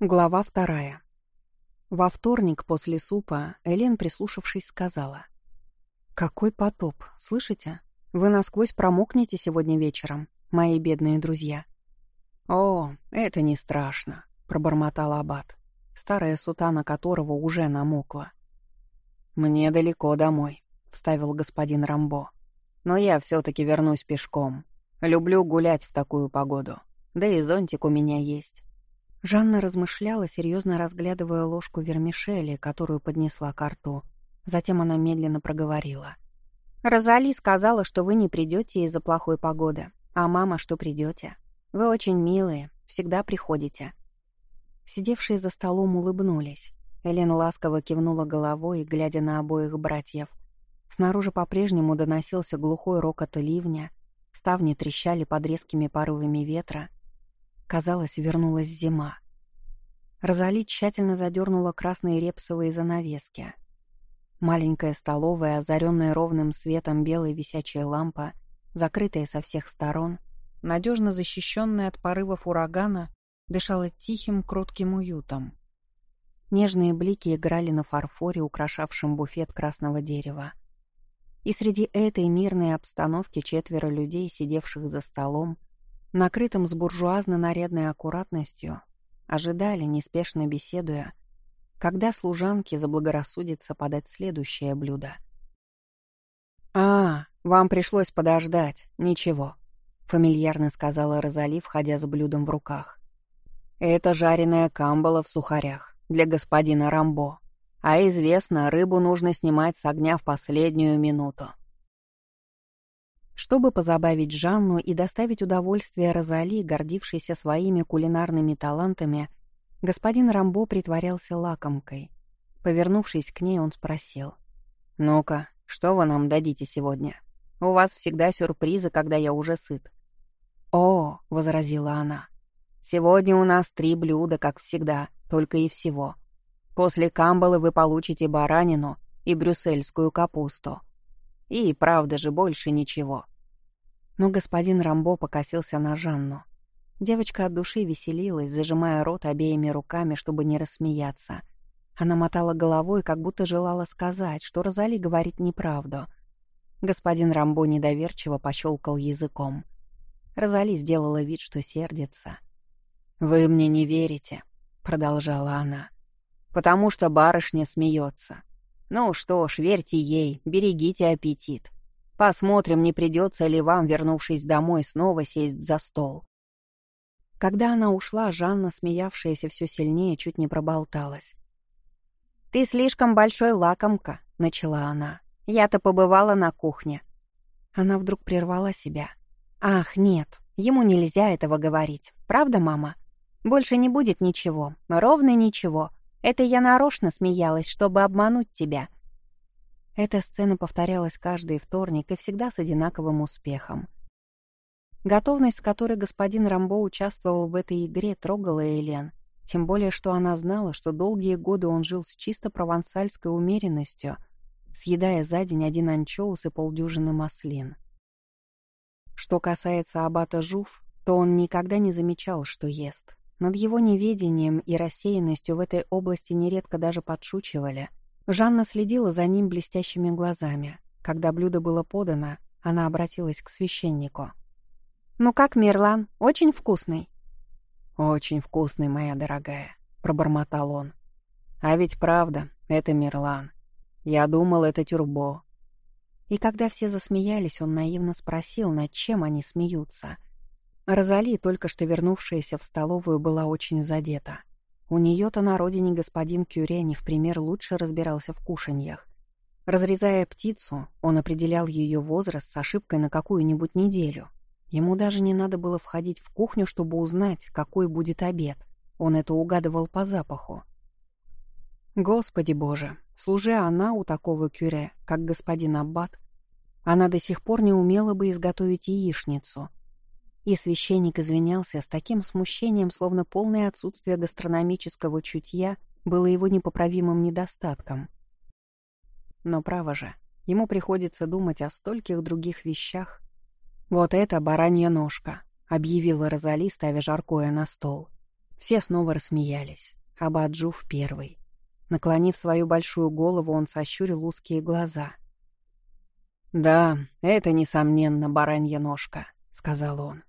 Глава вторая. Во вторник после супа Элен, прислушавшись, сказала. «Какой потоп, слышите? Вы насквозь промокнете сегодня вечером, мои бедные друзья». «О, это не страшно», — пробормотал Аббат, старая сутана которого уже намокла. «Мне далеко домой», — вставил господин Рамбо. «Но я все таки вернусь пешком. Люблю гулять в такую погоду. Да и зонтик у меня есть». Жанна размышляла, серьезно разглядывая ложку вермишели, которую поднесла к рту. Затем она медленно проговорила. «Розали сказала, что вы не придете из-за плохой погоды, а мама, что придете. Вы очень милые, всегда приходите». Сидевшие за столом улыбнулись. Элен ласково кивнула головой, глядя на обоих братьев. Снаружи по-прежнему доносился глухой рокот ливня, ставни трещали под резкими порывами ветра — Казалось, вернулась зима. Розали тщательно задернула красные репсовые занавески. Маленькая столовая, озаренная ровным светом белой висячая лампа, закрытая со всех сторон, надежно защищенная от порывов урагана, дышала тихим, кротким уютом. Нежные блики играли на фарфоре, украшавшем буфет красного дерева. И среди этой мирной обстановки четверо людей, сидевших за столом, накрытым с буржуазно-нарядной аккуратностью, ожидали, неспешно беседуя, когда служанке заблагорассудится подать следующее блюдо. «А, вам пришлось подождать. Ничего», — фамильярно сказала Розали, входя с блюдом в руках. «Это жареная камбала в сухарях для господина Рамбо. А известно, рыбу нужно снимать с огня в последнюю минуту. Чтобы позабавить Жанну и доставить удовольствие Розали, гордившейся своими кулинарными талантами, господин Рамбо притворялся лакомкой. Повернувшись к ней, он спросил. «Ну-ка, что вы нам дадите сегодня? У вас всегда сюрпризы, когда я уже сыт». «О», — возразила она, — «сегодня у нас три блюда, как всегда, только и всего. После камбалы вы получите баранину и брюссельскую капусту. И, правда же, больше ничего. Но господин Рамбо покосился на Жанну. Девочка от души веселилась, зажимая рот обеими руками, чтобы не рассмеяться. Она мотала головой, как будто желала сказать, что Розали говорит неправду. Господин Рамбо недоверчиво пощелкал языком. Розали сделала вид, что сердится. «Вы мне не верите», — продолжала она, — «потому что барышня смеется. Ну что ж, верьте ей, берегите аппетит. Посмотрим, не придется ли вам, вернувшись домой, снова сесть за стол. Когда она ушла, Жанна, смеявшаяся все сильнее, чуть не проболталась. «Ты слишком большой лакомка», — начала она. «Я-то побывала на кухне». Она вдруг прервала себя. «Ах, нет, ему нельзя этого говорить. Правда, мама? Больше не будет ничего, ровно ничего. Это я нарочно смеялась, чтобы обмануть тебя». Эта сцена повторялась каждый вторник и всегда с одинаковым успехом. Готовность, с которой господин Рамбо участвовал в этой игре, трогала Элен, тем более что она знала, что долгие годы он жил с чисто провансальской умеренностью, съедая за день один анчоус и полдюжины маслин. Что касается аббата Жуф, то он никогда не замечал, что ест. Над его неведением и рассеянностью в этой области нередко даже подшучивали. Жанна следила за ним блестящими глазами. Когда блюдо было подано, она обратилась к священнику. «Ну как, Мерлан, очень вкусный?» «Очень вкусный, моя дорогая», — пробормотал он. «А ведь правда, это Мерлан. Я думал, это Тюрбо». И когда все засмеялись, он наивно спросил, над чем они смеются — Розали, только что вернувшаяся в столовую, была очень задета. У нее-то на родине господин Кюре не в пример лучше разбирался в кушаньях. Разрезая птицу, он определял ее возраст с ошибкой на какую-нибудь неделю. Ему даже не надо было входить в кухню, чтобы узнать, какой будет обед. Он это угадывал по запаху. Господи боже, служи она у такого кюре, как господин Аббат, она до сих пор не умела бы изготовить яичницу — и священник извинялся с таким смущением, словно полное отсутствие гастрономического чутья было его непоправимым недостатком. Но право же, ему приходится думать о стольких других вещах. «Вот это баранья ножка», — объявила Розали, ставя жаркое на стол. Все снова рассмеялись. Абаджуф первый. Наклонив свою большую голову, он сощурил узкие глаза. «Да, это, несомненно, баранья ножка», — сказал он.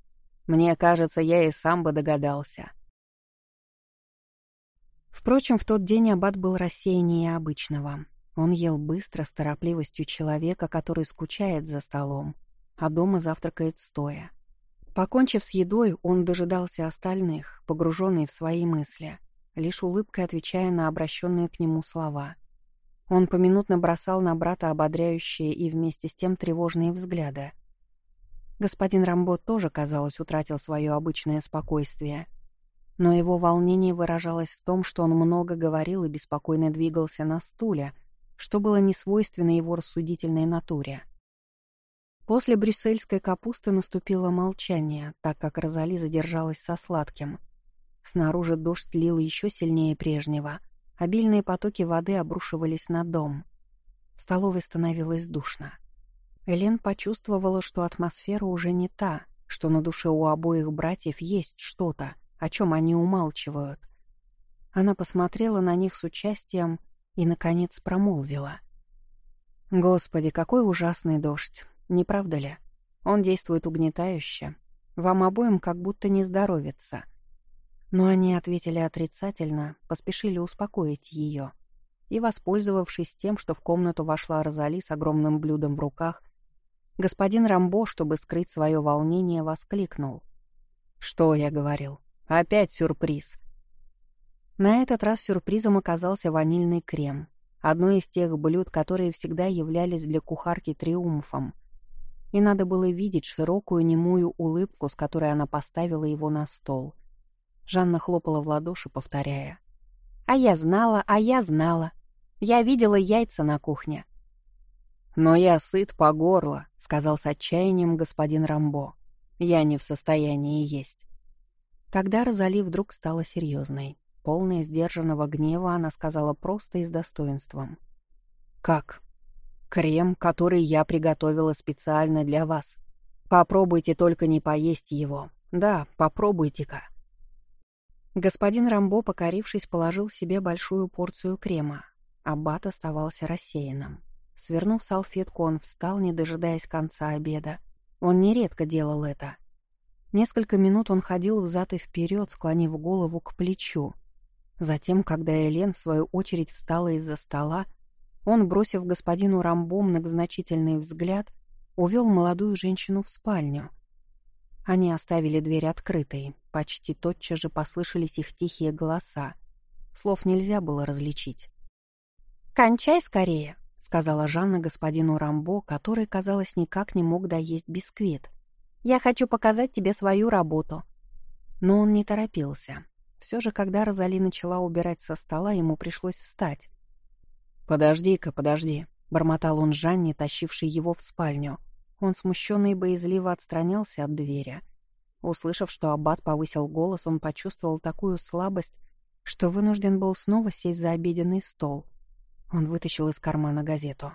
«Мне кажется, я и сам бы догадался». Впрочем, в тот день аббат был рассеяннее обычного. Он ел быстро, с торопливостью человека, который скучает за столом, а дома завтракает стоя. Покончив с едой, он дожидался остальных, погруженный в свои мысли, лишь улыбкой отвечая на обращенные к нему слова. Он поминутно бросал на брата ободряющие и вместе с тем тревожные взгляды. Господин Рамбо тоже, казалось, утратил свое обычное спокойствие. Но его волнение выражалось в том, что он много говорил и беспокойно двигался на стуле — что было несвойственно его рассудительной натуре. После брюссельской капусты наступило молчание, так как Розали задержалась со сладким. Снаружи дождь лил еще сильнее прежнего. Обильные потоки воды обрушивались на дом. В столовой становилось душно. Элен почувствовала, что атмосфера уже не та, что на душе у обоих братьев есть что-то, о чем они умалчивают. Она посмотрела на них с участием и, наконец, промолвила. «Господи, какой ужасный дождь, не правда ли? Он действует угнетающе. Вам обоим как будто не здоровится». Но они ответили отрицательно, поспешили успокоить ее. И, воспользовавшись тем, что в комнату вошла Розали с огромным блюдом в руках, господин Рамбо, чтобы скрыть свое волнение, воскликнул. «Что я говорил? Опять сюрприз!» На этот раз сюрпризом оказался ванильный крем. Одно из тех блюд, которые всегда являлись для кухарки триумфом. И надо было видеть широкую немую улыбку, с которой она поставила его на стол. Жанна хлопала в ладоши, повторяя. «А я знала, а я знала. Я видела яйца на кухне». «Но я сыт по горло», — сказал с отчаянием господин Рамбо. «Я не в состоянии есть». Тогда Розали вдруг стала серьезной. Полная сдержанного гнева, она сказала просто и с достоинством. «Как? Крем, который я приготовила специально для вас. Попробуйте только не поесть его. Да, попробуйте-ка». Господин Рамбо, покорившись, положил себе большую порцию крема. Аббат оставался рассеянным. Свернув салфетку, он встал, не дожидаясь конца обеда. Он нередко делал это. Несколько минут он ходил взад и вперед, склонив голову к плечу, Затем, когда Элен, в свою очередь, встала из-за стола, он, бросив господину Рамбо многозначительный взгляд, увел молодую женщину в спальню. Они оставили дверь открытой, почти тотчас же послышались их тихие голоса. Слов нельзя было различить. «Кончай скорее», — сказала Жанна господину Рамбо, который, казалось, никак не мог доесть бисквит. «Я хочу показать тебе свою работу». Но он не торопился. Все же, когда Розали начала убирать со стола, ему пришлось встать. «Подожди-ка, подожди», — бормотал он Жанне, тащивший его в спальню. Он смущенно и боязливо отстранялся от двери. Услышав, что аббат повысил голос, он почувствовал такую слабость, что вынужден был снова сесть за обеденный стол. Он вытащил из кармана газету.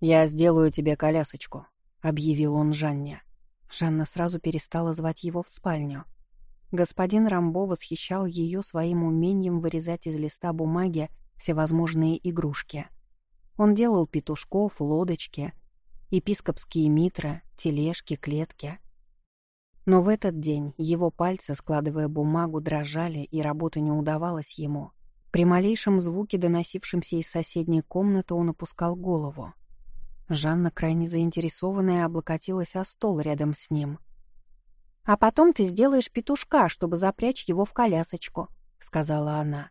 «Я сделаю тебе колясочку», — объявил он Жанне. Жанна сразу перестала звать его в спальню. Господин Рамбо восхищал ее своим умением вырезать из листа бумаги всевозможные игрушки. Он делал петушков, лодочки, епископские митры, тележки, клетки. Но в этот день его пальцы, складывая бумагу, дрожали, и работа не удавалась ему. При малейшем звуке, доносившемся из соседней комнаты, он опускал голову. Жанна, крайне заинтересованная, облокотилась о стол рядом с ним — «А потом ты сделаешь петушка, чтобы запрячь его в колясочку», — сказала она.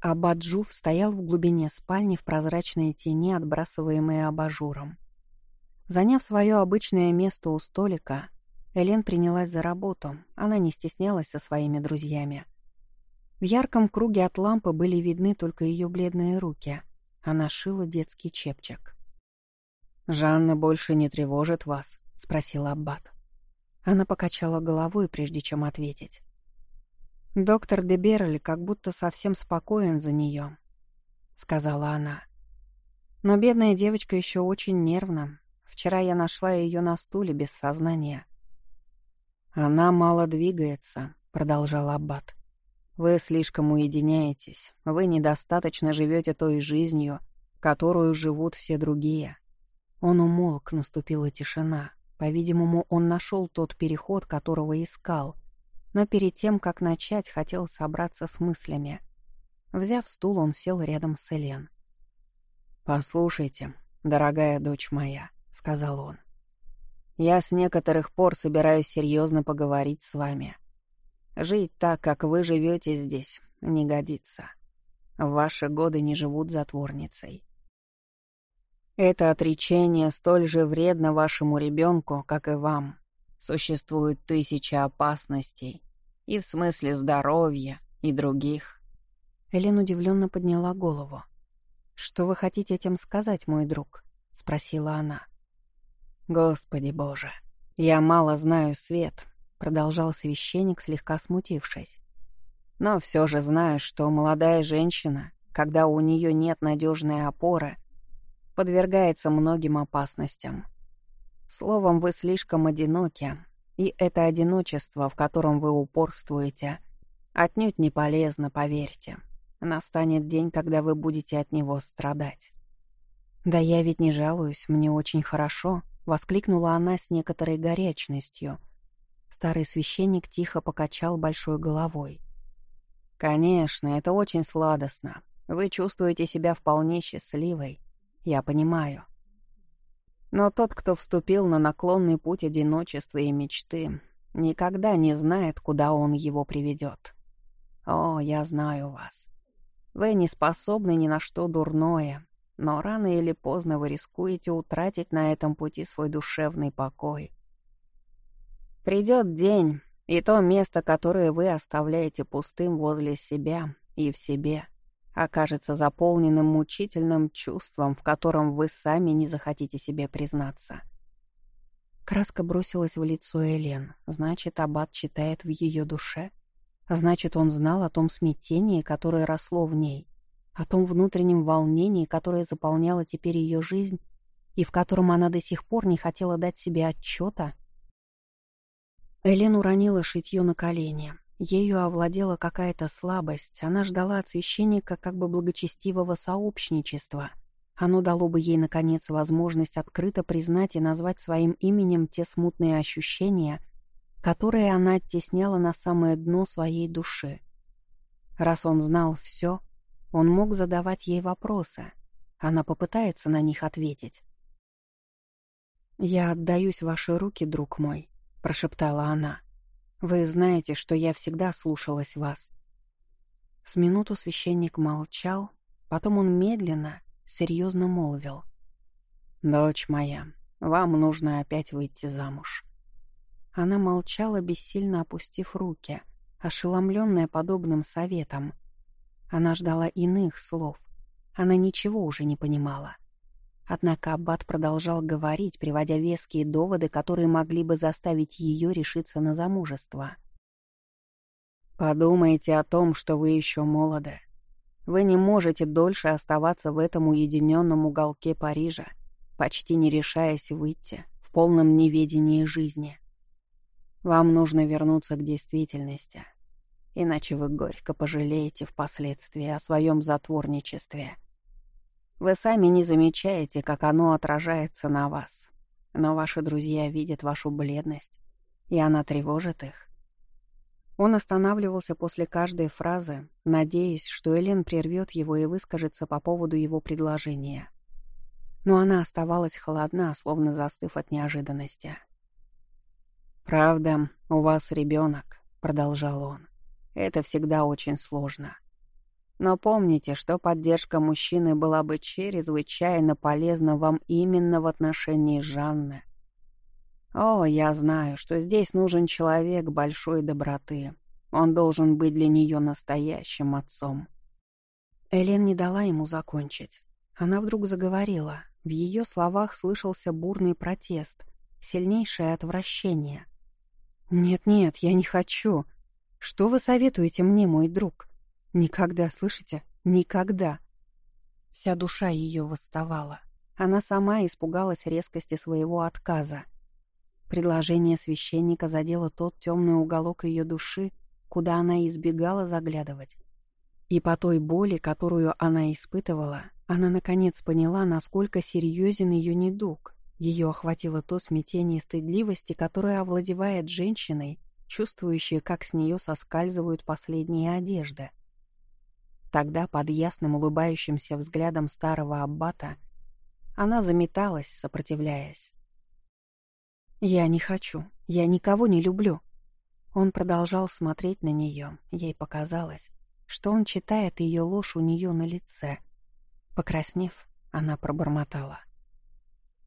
А Баджуф стоял в глубине спальни в прозрачной тени, отбрасываемой абажуром. Заняв свое обычное место у столика, Элен принялась за работу, она не стеснялась со своими друзьями. В ярком круге от лампы были видны только ее бледные руки. Она шила детский чепчик. «Жанна больше не тревожит вас?» — спросил Аббат. Она покачала головой, прежде чем ответить. «Доктор де Берли как будто совсем спокоен за нее», — сказала она. «Но бедная девочка еще очень нервна. Вчера я нашла ее на стуле без сознания». «Она мало двигается», — продолжал Аббат. «Вы слишком уединяетесь, вы недостаточно живете той жизнью, которую живут все другие». Он умолк, наступила тишина. По-видимому, он нашел тот переход, которого искал, но перед тем, как начать, хотел собраться с мыслями. Взяв стул, он сел рядом с Элен. «Послушайте, дорогая дочь моя», — сказал он. «Я с некоторых пор собираюсь серьезно поговорить с вами. Жить так, как вы живете здесь, не годится. Ваши годы не живут затворницей. Это отречение столь же вредно вашему ребенку, как и вам. Существуют тысячи опасностей. И в смысле здоровья, и других. Элен удивленно подняла голову. «Что вы хотите этим сказать, мой друг?» — спросила она. «Господи Боже, я мало знаю свет», — продолжал священник, слегка смутившись. «Но все же знаю, что молодая женщина, когда у нее нет надежной опоры, подвергается многим опасностям. Словом, вы слишком одиноки, и это одиночество, в котором вы упорствуете, отнюдь не полезно, поверьте. Настанет день, когда вы будете от него страдать. «Да я ведь не жалуюсь, мне очень хорошо», — воскликнула она с некоторой горячностью. Старый священник тихо покачал большой головой. «Конечно, это очень сладостно. Вы чувствуете себя вполне счастливой я понимаю. Но тот, кто вступил на наклонный путь одиночества и мечты, никогда не знает, куда он его приведет. О, я знаю вас. Вы не способны ни на что дурное, но рано или поздно вы рискуете утратить на этом пути свой душевный покой. Придет день, и то место, которое вы оставляете пустым возле себя и в себе, окажется заполненным мучительным чувством, в котором вы сами не захотите себе признаться. Краска бросилась в лицо Элен. Значит, Аббат читает в ее душе? Значит, он знал о том смятении, которое росло в ней, о том внутреннем волнении, которое заполняло теперь ее жизнь и в котором она до сих пор не хотела дать себе отчета? Элен уронила шитье на колени. Ею овладела какая-то слабость, она ждала от священника как бы благочестивого сообщничества. Оно дало бы ей, наконец, возможность открыто признать и назвать своим именем те смутные ощущения, которые она оттесняла на самое дно своей души. Раз он знал все, он мог задавать ей вопросы. Она попытается на них ответить. «Я отдаюсь в ваши руки, друг мой», — прошептала она. Вы знаете, что я всегда слушалась вас». С минуту священник молчал, потом он медленно, серьезно молвил. «Дочь моя, вам нужно опять выйти замуж». Она молчала, бессильно опустив руки, ошеломленная подобным советом. Она ждала иных слов. Она ничего уже не понимала. Однако Аббат продолжал говорить, приводя веские доводы, которые могли бы заставить ее решиться на замужество. «Подумайте о том, что вы еще молоды. Вы не можете дольше оставаться в этом уединенном уголке Парижа, почти не решаясь выйти, в полном неведении жизни. Вам нужно вернуться к действительности, иначе вы горько пожалеете впоследствии о своем затворничестве». Вы сами не замечаете, как оно отражается на вас. Но ваши друзья видят вашу бледность, и она тревожит их. Он останавливался после каждой фразы, надеясь, что Элен прервет его и выскажется по поводу его предложения. Но она оставалась холодна, словно застыв от неожиданности. «Правда, у вас ребенок», — продолжал он. «Это всегда очень сложно. Но помните, что поддержка мужчины была бы чрезвычайно полезна вам именно в отношении Жанны. О, я знаю, что здесь нужен человек большой доброты. Он должен быть для нее настоящим отцом. Элен не дала ему закончить. Она вдруг заговорила. В ее словах слышался бурный протест, сильнейшее отвращение. «Нет-нет, я не хочу. Что вы советуете мне, мой друг?» Никогда, слышите? Никогда. Вся душа ее восставала. Она сама испугалась резкости своего отказа. Предложение священника задело тот темный уголок ее души, куда она избегала заглядывать. И по той боли, которую она испытывала, она наконец поняла, насколько серьезен ее недуг. Ее охватило то смятение стыдливости, которое овладевает женщиной, чувствующей, как с нее соскальзывают последние одежды. Тогда под ясным улыбающимся взглядом старого аббата она заметалась, сопротивляясь. «Я не хочу. Я никого не люблю». Он продолжал смотреть на нее. Ей показалось, что он читает ее ложь у нее на лице. Покраснев, она пробормотала.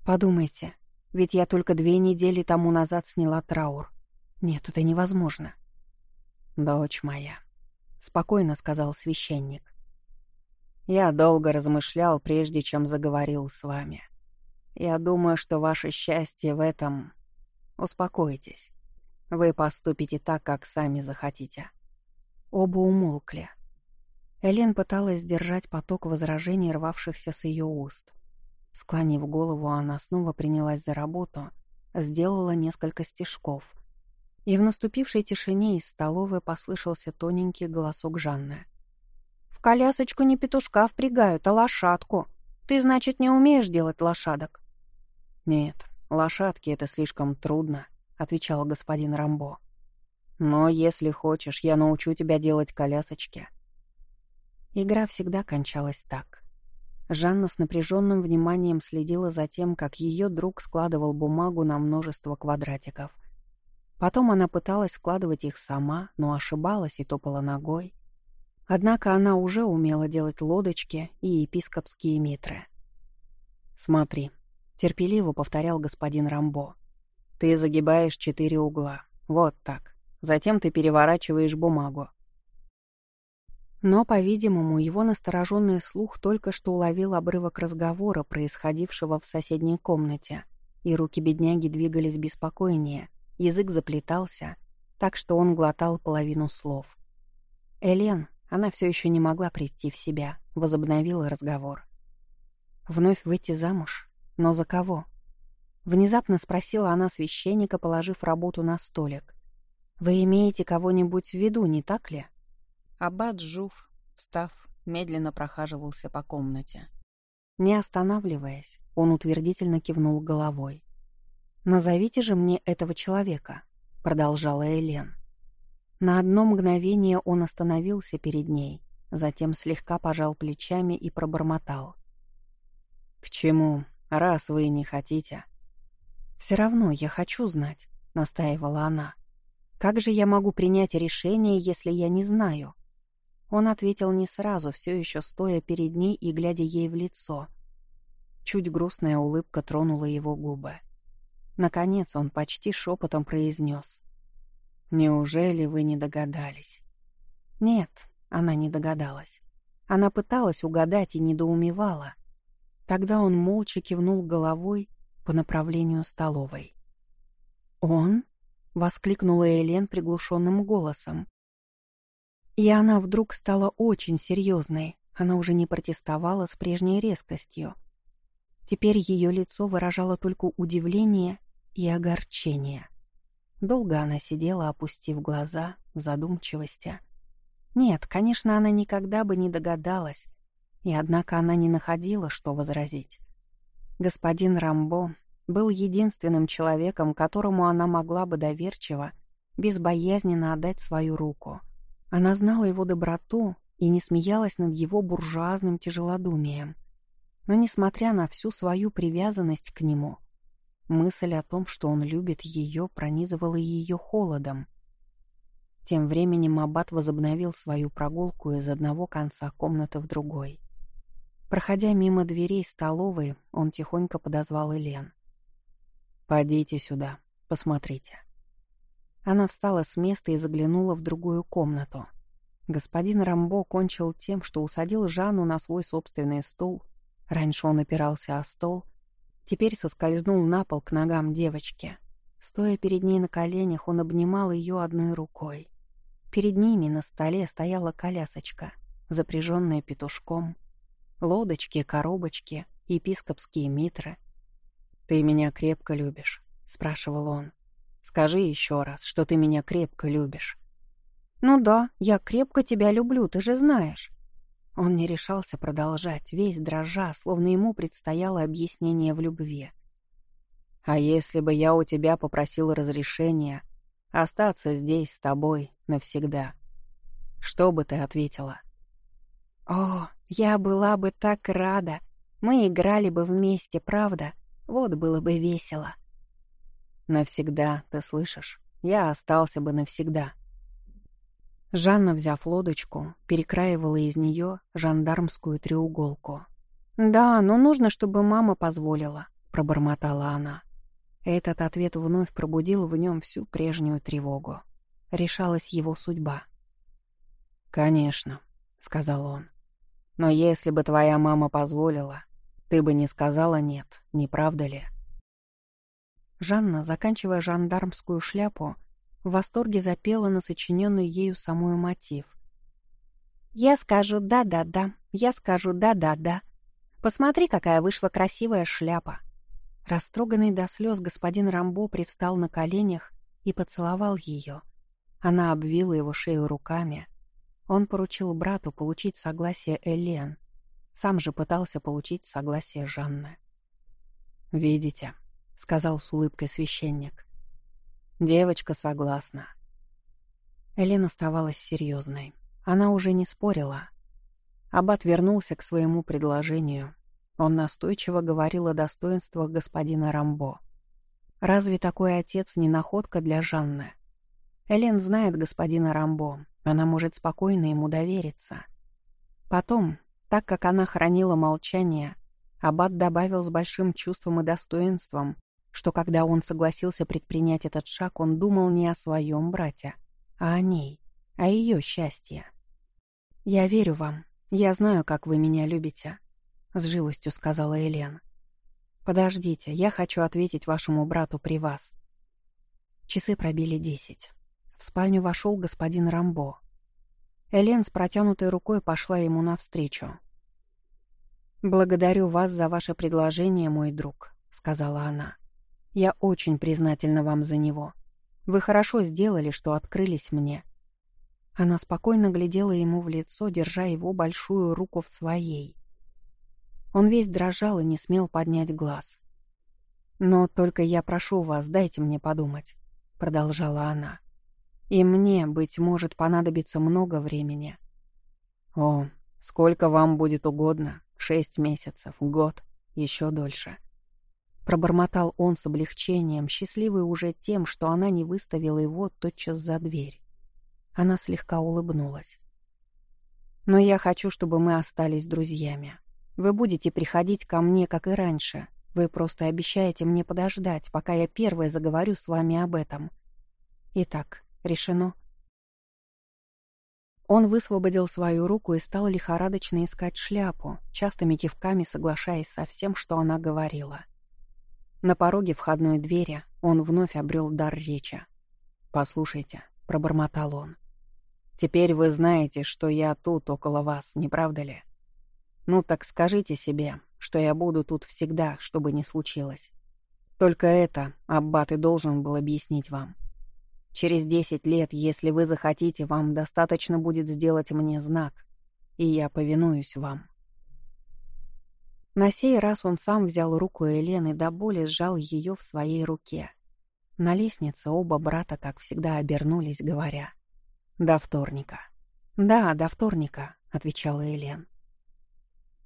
«Подумайте, ведь я только две недели тому назад сняла траур. Нет, это невозможно». «Дочь моя», — спокойно сказал священник. «Я долго размышлял, прежде чем заговорил с вами. Я думаю, что ваше счастье в этом... Успокойтесь. Вы поступите так, как сами захотите». Оба умолкли. Элен пыталась сдержать поток возражений, рвавшихся с ее уст. Склонив голову, она снова принялась за работу, сделала несколько стежков. И в наступившей тишине из столовой послышался тоненький голосок Жанны. «В колясочку не петушка впрягают, а лошадку. Ты, значит, не умеешь делать лошадок?» «Нет, лошадки — это слишком трудно», — отвечал господин Рамбо. «Но если хочешь, я научу тебя делать колясочки». Игра всегда кончалась так. Жанна с напряженным вниманием следила за тем, как ее друг складывал бумагу на множество квадратиков. Потом она пыталась складывать их сама, но ошибалась и топала ногой. Однако она уже умела делать лодочки и епископские митры. «Смотри», — терпеливо повторял господин Рамбо. «Ты загибаешь четыре угла. Вот так. Затем ты переворачиваешь бумагу. Но, по-видимому, его настороженный слух только что уловил обрывок разговора, происходившего в соседней комнате, и руки бедняги двигались беспокойнее, язык заплетался, так что он глотал половину слов. Элен, она все еще не могла прийти в себя, возобновила разговор. «Вновь выйти замуж? Но за кого?» Внезапно спросила она священника, положив работу на столик. «Вы имеете кого-нибудь в виду, не так ли?» Аббат Жуф, встав, медленно прохаживался по комнате. Не останавливаясь, он утвердительно кивнул головой. «Назовите же мне этого человека», — продолжала Элен. На одно мгновение он остановился перед ней, затем слегка пожал плечами и пробормотал. «К чему, раз вы не хотите?» «Все равно я хочу знать», — настаивала она. «Как же я могу принять решение, если я не знаю?» Он ответил не сразу, все еще стоя перед ней и глядя ей в лицо. Чуть грустная улыбка тронула его губы. Наконец он почти шепотом произнес. «Неужели вы не догадались?» Нет, она не догадалась. Она пыталась угадать и недоумевала. Тогда он молча кивнул головой по направлению столовой. «Он?» — воскликнула Элен приглушенным голосом. И она вдруг стала очень серьезной. Она уже не протестовала с прежней резкостью. Теперь ее лицо выражало только удивление и огорчение. Долго она сидела, опустив глаза, в задумчивости. Нет, конечно, она никогда бы не догадалась, и однако она не находила, что возразить. Господин Рамбо был единственным человеком, которому она могла бы доверчиво, безбоязненно отдать свою руку — она знала его доброту и не смеялась над его буржуазным тяжелодумием. Но, несмотря на всю свою привязанность к нему, мысль о том, что он любит ее, пронизывала ее холодом. Тем временем Аббат возобновил свою прогулку из одного конца комнаты в другой. Проходя мимо дверей столовой, он тихонько подозвал Элен. «Подите сюда, посмотрите». Она встала с места и заглянула в другую комнату. Господин Рамбо кончил тем, что усадил Жанну на свой собственный стул. Раньше он опирался о стол. Теперь соскользнул на пол к ногам девочки. Стоя перед ней на коленях, он обнимал ее одной рукой. Перед ними на столе стояла колясочка, запряженная петушком. Лодочки, коробочки, епископские митры. «Ты меня крепко любишь», — спрашивал он. «Скажи еще раз, что ты меня крепко любишь». «Ну да, я крепко тебя люблю, ты же знаешь». Он не решался продолжать, весь дрожа, словно ему предстояло объяснение в любви. «А если бы я у тебя попросил разрешения остаться здесь с тобой навсегда, что бы ты ответила?» «О, я была бы так рада. Мы играли бы вместе, правда? Вот было бы весело». «Навсегда, ты слышишь? Я остался бы навсегда». Жанна, взяв лодочку, перекраивала из нее жандармскую треуголку. «Да, но нужно, чтобы мама позволила», — пробормотала она. Этот ответ вновь пробудил в нем всю прежнюю тревогу. Решалась его судьба. «Конечно», — сказал он. «Но если бы твоя мама позволила, ты бы не сказала «нет», не правда ли?» Жанна, заканчивая жандармскую шляпу, в восторге запела на сочиненный ею самую мотив. «Я скажу «да-да-да», я скажу «да-да-да». Посмотри, какая вышла красивая шляпа». Растроганный до слез господин Рамбо привстал на коленях и поцеловал ее. Она обвила его шею руками. Он поручил брату получить согласие Элен. Сам же пытался получить согласие Жанны. «Видите», — сказал с улыбкой священник. «Девочка согласна». Элен оставалась серьезной. Она уже не спорила. Аббат вернулся к своему предложению, он настойчиво говорил о достоинствах господина Рамбо. Разве такой отец не находка для Жанны? Элен знает господина Рамбо, она может спокойно ему довериться. Потом, так как она хранила молчание, Аббат добавил с большим чувством и достоинством, что когда он согласился предпринять этот шаг, он думал не о своем брате, а о ней, о ее счастье. «Я верю вам. Я знаю, как вы меня любите. — с живостью сказала Элен. «Подождите, я хочу ответить вашему брату при вас». Часы пробили десять. В спальню вошел господин Рамбо. Элен с протянутой рукой пошла ему навстречу. «Благодарю вас за ваше предложение, мой друг», — сказала она. «Я очень признательна вам за него. Вы хорошо сделали, что открылись мне». Она спокойно глядела ему в лицо, держа его большую руку в своей. Он весь дрожал и не смел поднять глаз. «Но только я прошу вас, дайте мне подумать», — продолжала она. «И мне, быть может, понадобится много времени». «О, сколько вам будет угодно, шесть месяцев, год, еще дольше». Пробормотал он с облегчением, счастливый уже тем, что она не выставила его тотчас за дверь. Она слегка улыбнулась. «Но я хочу, чтобы мы остались друзьями. Вы будете приходить ко мне, как и раньше. Вы просто обещаете мне подождать, пока я первая заговорю с вами об этом. Итак, решено. Он высвободил свою руку и стал лихорадочно искать шляпу, частыми кивками соглашаясь со всем, что она говорила. На пороге входной двери он вновь обрел дар речи. «Послушайте», — пробормотал он, — «теперь вы знаете, что я тут, около вас, не правда ли? Ну так скажите себе, что я буду тут всегда, что бы ни случилось. Только это Аббат и должен был объяснить вам. Через десять лет, если вы захотите, вам достаточно будет сделать мне знак, и я повинуюсь вам. На сей раз он сам взял руку Елены до боли сжал ее в своей руке. На лестнице оба брата, как всегда, обернулись, говоря «До вторника». «Да, до вторника», — отвечала Елен.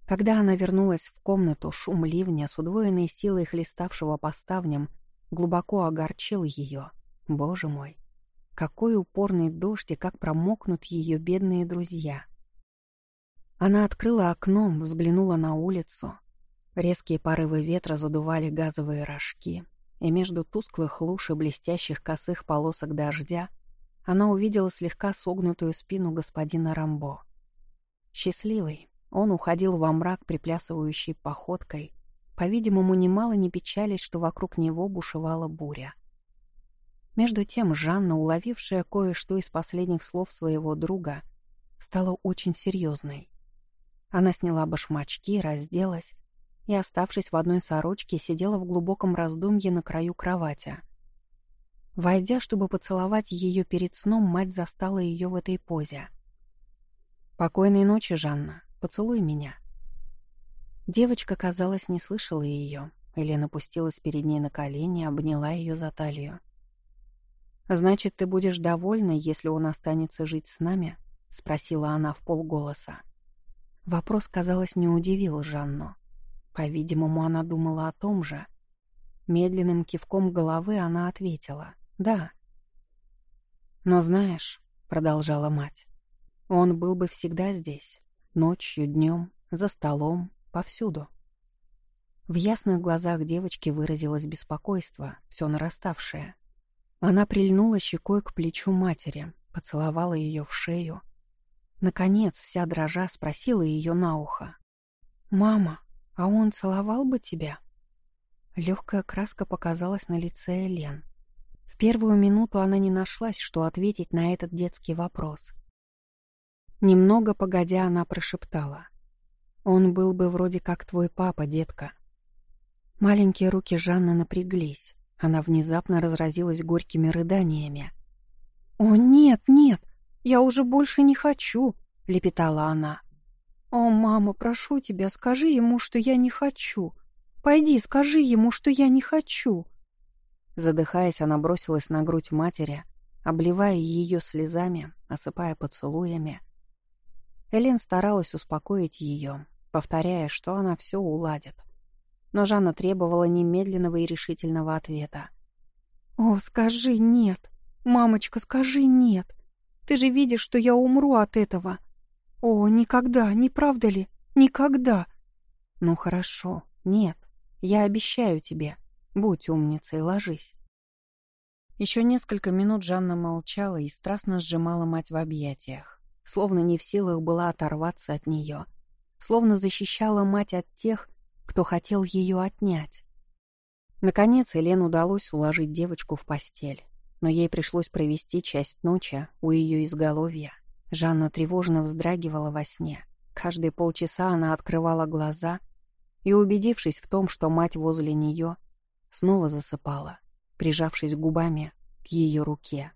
Когда она вернулась в комнату, шум ливня с удвоенной силой хлеставшего по ставням глубоко огорчил ее. Боже мой, какой упорный дождь и как промокнут ее бедные друзья. Она открыла окно, взглянула на улицу. Резкие порывы ветра задували газовые рожки, и между тусклых луж и блестящих косых полосок дождя она увидела слегка согнутую спину господина Рамбо. Счастливый, он уходил во мрак приплясывающей походкой, по-видимому, немало не печались, что вокруг него бушевала буря. Между тем Жанна, уловившая кое-что из последних слов своего друга, стала очень серьезной. Она сняла башмачки, разделась, и, оставшись в одной сорочке, сидела в глубоком раздумье на краю кровати. Войдя, чтобы поцеловать ее перед сном, мать застала ее в этой позе. «Покойной ночи, Жанна. Поцелуй меня». Девочка, казалось, не слышала ее. Елена пустилась перед ней на колени, обняла ее за талию. «Значит, ты будешь довольна, если он останется жить с нами?» — спросила она в полголоса. Вопрос, казалось, не удивил Жанну. По-видимому, она думала о том же. Медленным кивком головы она ответила «Да». «Но знаешь», — продолжала мать, — «он был бы всегда здесь, ночью, днем, за столом, повсюду». В ясных глазах девочки выразилось беспокойство, все нараставшее. Она прильнула щекой к плечу матери, поцеловала ее в шею. Наконец, вся дрожа спросила ее на ухо. «Мама, а он целовал бы тебя?» Легкая краска показалась на лице Элен. В первую минуту она не нашлась, что ответить на этот детский вопрос. Немного погодя, она прошептала. «Он был бы вроде как твой папа, детка». Маленькие руки Жанны напряглись. Она внезапно разразилась горькими рыданиями. «О, нет, нет, я уже больше не хочу!» — лепетала она. «О, мама, прошу тебя, скажи ему, что я не хочу. Пойди, скажи ему, что я не хочу». Задыхаясь, она бросилась на грудь матери, обливая ее слезами, осыпая поцелуями. Элен старалась успокоить ее, повторяя, что она все уладит — но Жанна требовала немедленного и решительного ответа. «О, скажи нет! Мамочка, скажи нет! Ты же видишь, что я умру от этого! О, никогда, не правда ли? Никогда!» «Ну хорошо, нет, я обещаю тебе. Будь умницей, ложись». Еще несколько минут Жанна молчала и страстно сжимала мать в объятиях, словно не в силах была оторваться от нее, словно защищала мать от тех, кто хотел ее отнять. Наконец, Элен удалось уложить девочку в постель, но ей пришлось провести часть ночи у ее изголовья. Жанна тревожно вздрагивала во сне. Каждые полчаса она открывала глаза и, убедившись в том, что мать возле нее, снова засыпала, прижавшись губами к ее руке.